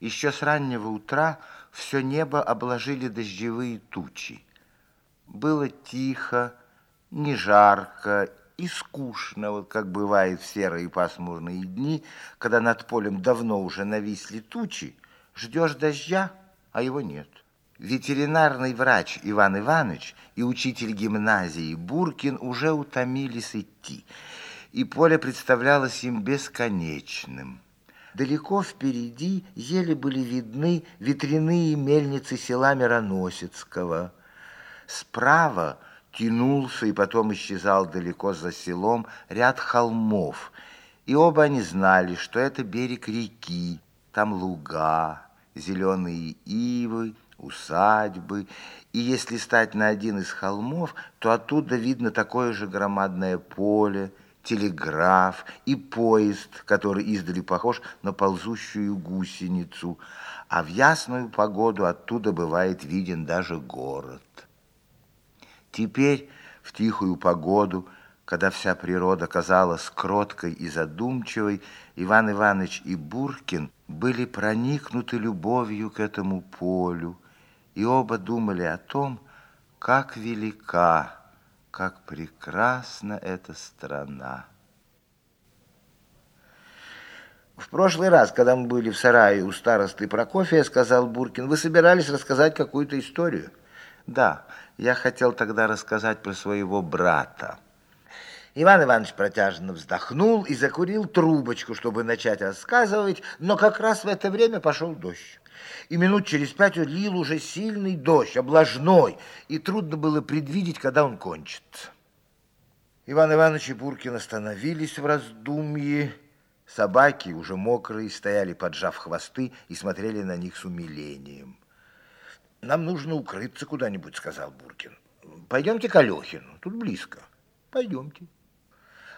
Еще с раннего утра все небо обложили дождевые тучи. Было тихо, не жарко и скучно, вот как бывает в серые пасмурные дни, когда над полем давно уже нависли тучи, ждешь дождя, а его нет. Ветеринарный врач Иван Иванович и учитель гимназии Буркин уже утомились идти, и поле представлялось им бесконечным. Далеко впереди еле были видны ветряные мельницы села Мироносецкого. Справа тянулся и потом исчезал далеко за селом ряд холмов, и оба они знали, что это берег реки, там луга, зеленые ивы, усадьбы, и если стать на один из холмов, то оттуда видно такое же громадное поле, телеграф и поезд, который издали похож на ползущую гусеницу, а в ясную погоду оттуда бывает виден даже город. Теперь в тихую погоду, когда вся природа казалась кроткой и задумчивой, Иван Иванович и Буркин были проникнуты любовью к этому полю, и оба думали о том, как велика как прекрасна эта страна. В прошлый раз, когда мы были в сарае у старосты Прокофия, сказал Буркин, вы собирались рассказать какую-то историю? Да, я хотел тогда рассказать про своего брата. Иван Иванович протяжно вздохнул и закурил трубочку, чтобы начать рассказывать, но как раз в это время пошел дождь и минут через пять лил уже сильный дождь, облажной, и трудно было предвидеть, когда он кончится. Иван Иванович и Буркин остановились в раздумье. Собаки, уже мокрые, стояли, поджав хвосты, и смотрели на них с умилением. «Нам нужно укрыться куда-нибудь», — сказал Буркин. «Пойдемте к Алехину, тут близко». «Пойдемте».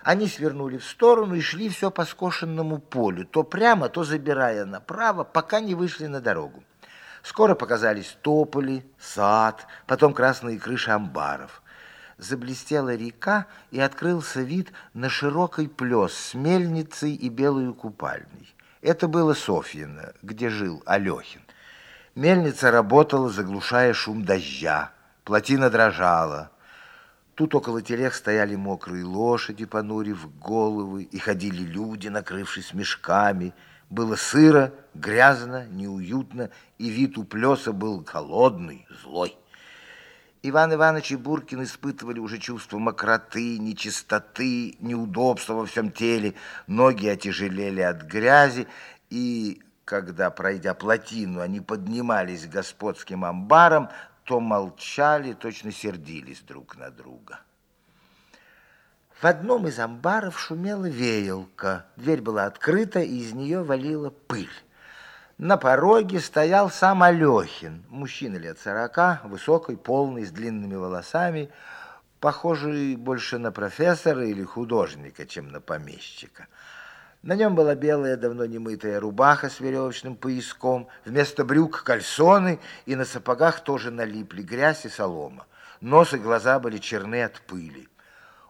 Они свернули в сторону и шли все по скошенному полю, то прямо, то забирая направо, пока не вышли на дорогу. Скоро показались тополи, сад, потом красные крыши амбаров. Заблестела река, и открылся вид на широкий плес с мельницей и белую купальней. Это было Софьино, где жил Алехин. Мельница работала, заглушая шум дождя. Плотина дрожала. Тут около телег стояли мокрые лошади, понурив головы, и ходили люди, накрывшись мешками. Было сыро, грязно, неуютно, и вид у плеса был холодный, злой. Иван Иванович и Буркин испытывали уже чувство мокроты, нечистоты, неудобства во всем теле. Ноги отяжелели от грязи, и когда, пройдя плотину, они поднимались к господским амбарам, то молчали, точно сердились друг на друга. В одном из амбаров шумела веялка. Дверь была открыта, и из нее валила пыль. На пороге стоял сам Алехин, мужчина лет сорока, высокий, полный, с длинными волосами, похожий больше на профессора или художника, чем на помещика. На нем была белая, давно немытая рубаха с веревочным пояском, вместо брюк кальсоны, и на сапогах тоже налипли грязь и солома. Нос и глаза были черны от пыли.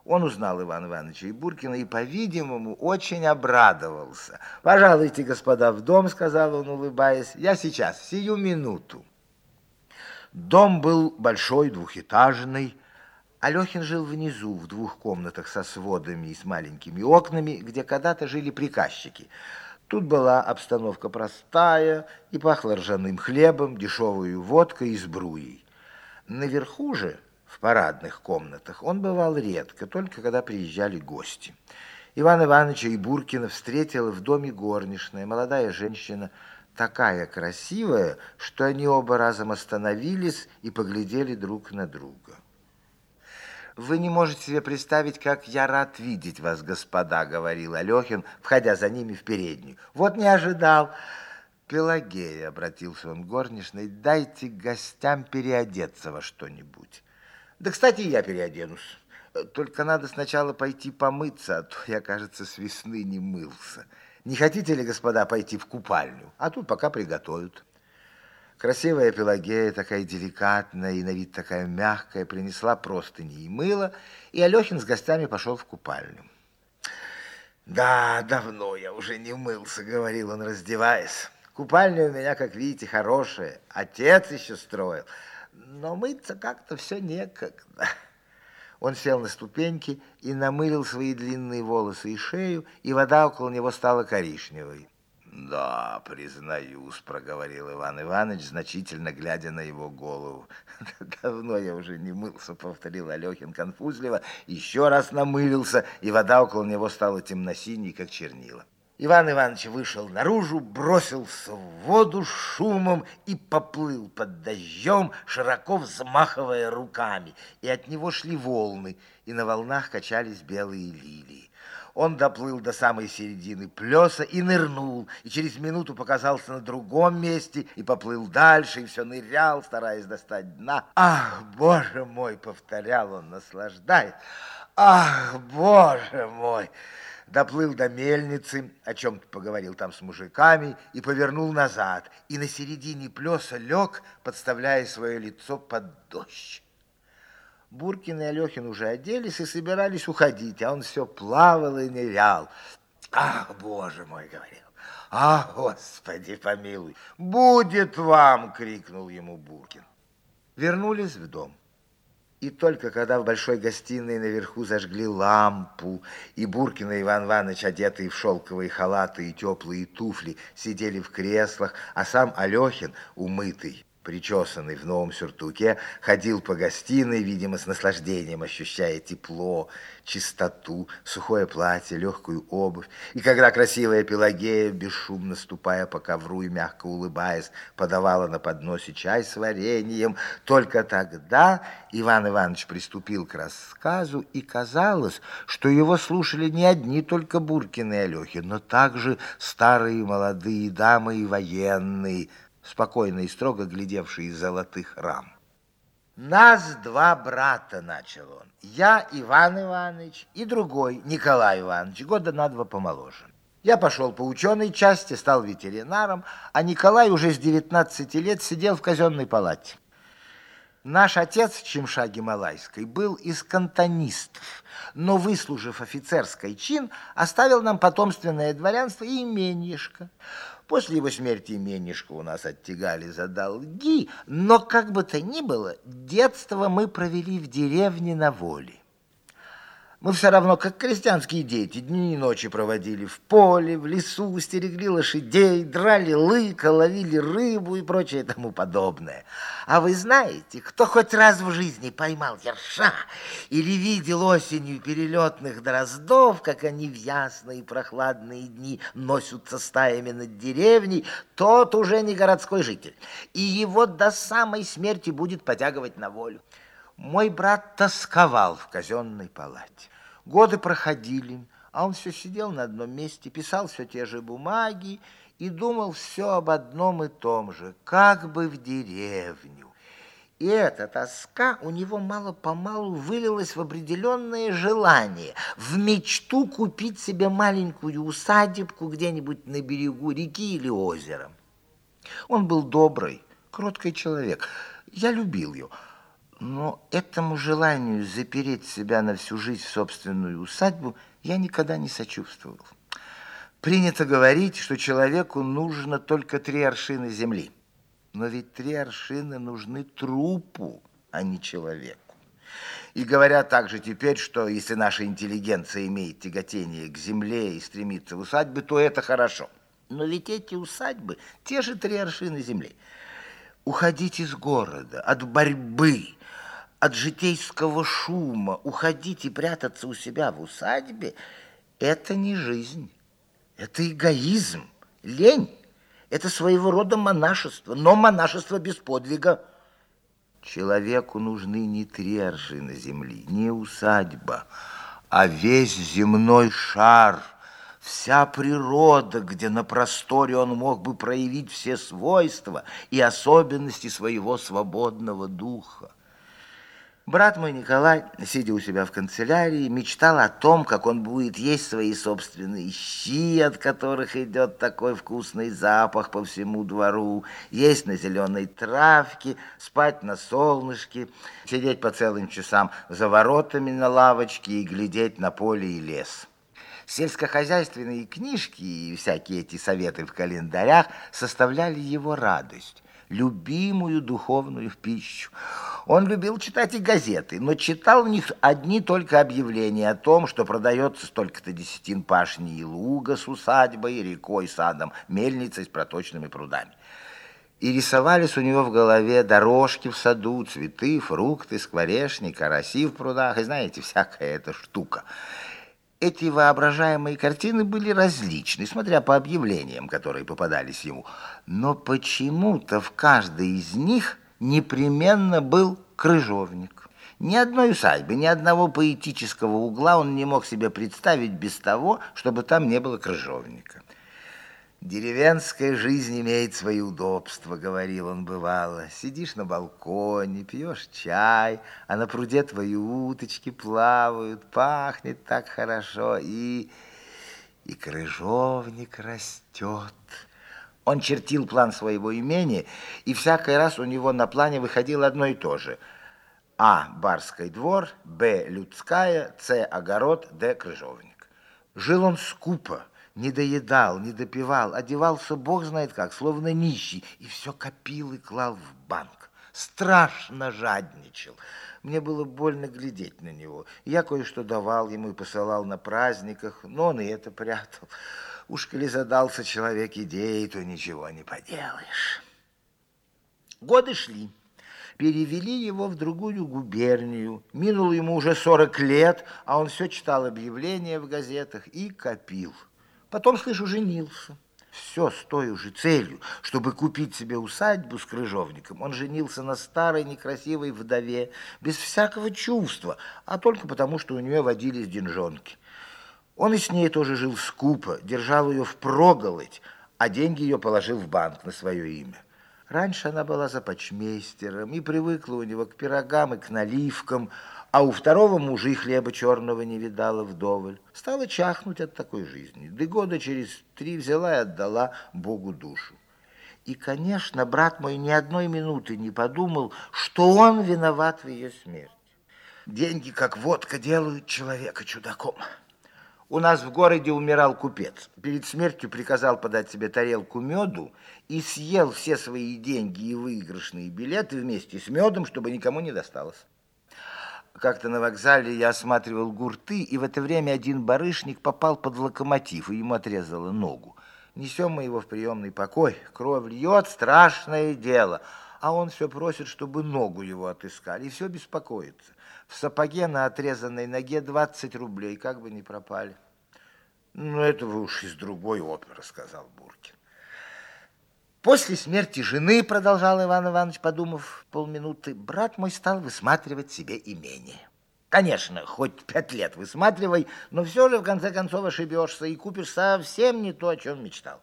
Он узнал Ивана Ивановича и Буркина и, по-видимому, очень обрадовался. «Пожалуйте, господа, в дом», — сказал он, улыбаясь. «Я сейчас, сию минуту». Дом был большой, двухэтажный, Алехин жил внизу, в двух комнатах со сводами и с маленькими окнами, где когда-то жили приказчики. Тут была обстановка простая и пахло ржаным хлебом, дешевую водкой и сбруей. Наверху же, в парадных комнатах, он бывал редко, только когда приезжали гости. Иван Ивановича и Буркина встретила в доме горничная, молодая женщина, такая красивая, что они оба разом остановились и поглядели друг на друга. «Вы не можете себе представить, как я рад видеть вас, господа», — говорил Алехин, входя за ними в переднюю. «Вот не ожидал». «Пелагея», — обратился он к горничной, — «дайте гостям переодеться во что-нибудь». «Да, кстати, я переоденусь. Только надо сначала пойти помыться, а то я, кажется, с весны не мылся. Не хотите ли, господа, пойти в купальню? А тут пока приготовят». Красивая Пелагея, такая деликатная и на вид такая мягкая, принесла простыни и мыло, и Алехин с гостями пошел в купальню. «Да, давно я уже не мылся», — говорил он, раздеваясь. Купальня у меня, как видите, хорошая. Отец еще строил. Но мыться как-то все некогда. Он сел на ступеньки и намылил свои длинные волосы и шею, и вода около него стала коричневой. «Да, признаюсь», — проговорил Иван Иванович, значительно глядя на его голову. «Давно я уже не мылся», — повторил Алехин конфузливо, еще раз намылился, и вода около него стала темно-синей, как чернила. Иван Иванович вышел наружу, бросился в воду шумом и поплыл под дождем, широко взмахивая руками. И от него шли волны, и на волнах качались белые лилии. Он доплыл до самой середины плеса и нырнул, и через минуту показался на другом месте, и поплыл дальше, и все нырял, стараясь достать дна. «Ах, боже мой!» — повторял он, наслаждаясь. «Ах, боже мой!» доплыл до мельницы, о чем-то поговорил там с мужиками и повернул назад, и на середине плеса лег, подставляя свое лицо под дождь. Буркин и Алехин уже оделись и собирались уходить, а он все плавал и нырял. «Ах, боже мой!» — говорил. «Ах, Господи, помилуй! Будет вам!» — крикнул ему Буркин. Вернулись в дом. И только когда в большой гостиной наверху зажгли лампу, и Буркин и Иван Иванович, одетые в шелковые халаты и теплые туфли, сидели в креслах, а сам Алехин, умытый, причесанный в новом сюртуке, ходил по гостиной, видимо, с наслаждением ощущая тепло, чистоту, сухое платье, легкую обувь. И когда красивая Пелагея, бесшумно ступая по ковру и мягко улыбаясь, подавала на подносе чай с вареньем, только тогда Иван Иванович приступил к рассказу, и казалось, что его слушали не одни только Буркины и Алехи, но также старые молодые дамы и военные, спокойно и строго глядевший из золотых рам. «Нас два брата», — начал он. «Я Иван Иванович и другой Николай Иванович, года на два помоложе. Я пошел по ученой части, стал ветеринаром, а Николай уже с 19 лет сидел в казенной палате. Наш отец Чемша Гималайской был из кантонистов, но, выслужив офицерский чин, оставил нам потомственное дворянство и именьишко. После его смерти именишко у нас оттягали за долги, но как бы то ни было, детство мы провели в деревне на воле. Мы все равно, как крестьянские дети, дни и ночи проводили в поле, в лесу, стерегли лошадей, драли лыка, ловили рыбу и прочее тому подобное. А вы знаете, кто хоть раз в жизни поймал ерша или видел осенью перелетных дроздов, как они в ясные прохладные дни носятся стаями над деревней, тот уже не городской житель, и его до самой смерти будет потягивать на волю. Мой брат тосковал в казенной палате. Годы проходили, а он все сидел на одном месте, писал все те же бумаги и думал все об одном и том же, как бы в деревню. И эта тоска у него мало-помалу вылилась в определенное желание, в мечту купить себе маленькую усадебку где-нибудь на берегу реки или озера. Он был добрый, кроткий человек. Я любил его. Но этому желанию запереть себя на всю жизнь в собственную усадьбу я никогда не сочувствовал. Принято говорить, что человеку нужно только три аршины земли. Но ведь три аршины нужны трупу, а не человеку. И говорят также теперь, что если наша интеллигенция имеет тяготение к земле и стремится в усадьбы, то это хорошо. Но ведь эти усадьбы – те же три аршины земли. Уходить из города, от борьбы, от житейского шума, уходить и прятаться у себя в усадьбе – это не жизнь, это эгоизм, лень. Это своего рода монашество, но монашество без подвига. Человеку нужны не три аршины земли, не усадьба, а весь земной шар, вся природа, где на просторе он мог бы проявить все свойства и особенности своего свободного духа. Брат мой Николай, сидя у себя в канцелярии, мечтал о том, как он будет есть свои собственные щи, от которых идет такой вкусный запах по всему двору, есть на зеленой травке, спать на солнышке, сидеть по целым часам за воротами на лавочке и глядеть на поле и лес. Сельскохозяйственные книжки и всякие эти советы в календарях составляли его радость, любимую духовную пищу. Он любил читать и газеты, но читал в них одни только объявления о том, что продается столько-то десятин пашни и луга с усадьбой, рекой, садом, мельницей с проточными прудами. И рисовались у него в голове дорожки в саду, цветы, фрукты, скворечни, караси в прудах, и знаете, всякая эта штука. Эти воображаемые картины были различны, смотря по объявлениям, которые попадались ему. Но почему-то в каждой из них непременно был крыжовник. Ни одной усадьбы, ни одного поэтического угла он не мог себе представить без того, чтобы там не было крыжовника. Деревенская жизнь имеет свои удобства, говорил он бывало. Сидишь на балконе, пьешь чай, а на пруде твои уточки плавают, пахнет так хорошо, и, и крыжовник растет. Он чертил план своего имения, и всякий раз у него на плане выходило одно и то же. А. Барский двор, Б. Людская, С. Огород, Д. Крыжовник. Жил он скупо, не доедал, не допивал, одевался бог знает как, словно нищий, и все копил и клал в банк. Страшно жадничал. Мне было больно глядеть на него. Я кое-что давал ему и посылал на праздниках, но он и это прятал. Уж коли задался человек идеей, то ничего не поделаешь. Годы шли. Перевели его в другую губернию. Минуло ему уже 40 лет, а он все читал объявления в газетах и копил. Потом, слышу, женился. Все с той же целью, чтобы купить себе усадьбу с крыжовником. Он женился на старой некрасивой вдове, без всякого чувства, а только потому, что у нее водились деньжонки. Он и с ней тоже жил скупо, держал ее в проголодь, а деньги ее положил в банк на свое имя. Раньше она была започмейстером и привыкла у него к пирогам и к наливкам, а у второго мужа и хлеба черного не видала вдоволь. Стала чахнуть от такой жизни. Да года через три взяла и отдала Богу душу. И, конечно, брат мой ни одной минуты не подумал, что он виноват в ее смерти. Деньги, как водка, делают человека чудаком. У нас в городе умирал купец. Перед смертью приказал подать себе тарелку меду и съел все свои деньги и выигрышные билеты вместе с медом, чтобы никому не досталось. Как-то на вокзале я осматривал гурты, и в это время один барышник попал под локомотив, и ему отрезало ногу. Несем мы его в приемный покой, кровь льет, страшное дело. А он все просит, чтобы ногу его отыскали, и все беспокоится. В сапоге на отрезанной ноге 20 рублей, как бы не пропали. Ну, это вы уж из другой оперы, сказал Буркин. После смерти жены, продолжал Иван Иванович, подумав полминуты, брат мой стал высматривать себе имение. Конечно, хоть пять лет высматривай, но все же в конце концов ошибешься и купишь совсем не то, о чем мечтал.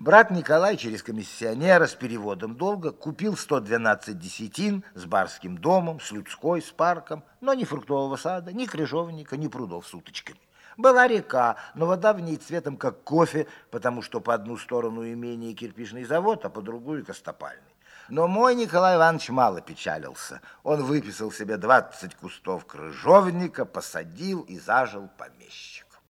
Брат Николай через комиссионера с переводом долга купил 112 десятин с барским домом, с людской, с парком, но ни фруктового сада, ни крыжовника, ни прудов с уточками. Была река, но вода в ней цветом как кофе, потому что по одну сторону имение кирпичный завод, а по другую костопальный. Но мой Николай Иванович мало печалился. Он выписал себе 20 кустов крыжовника, посадил и зажил помещик.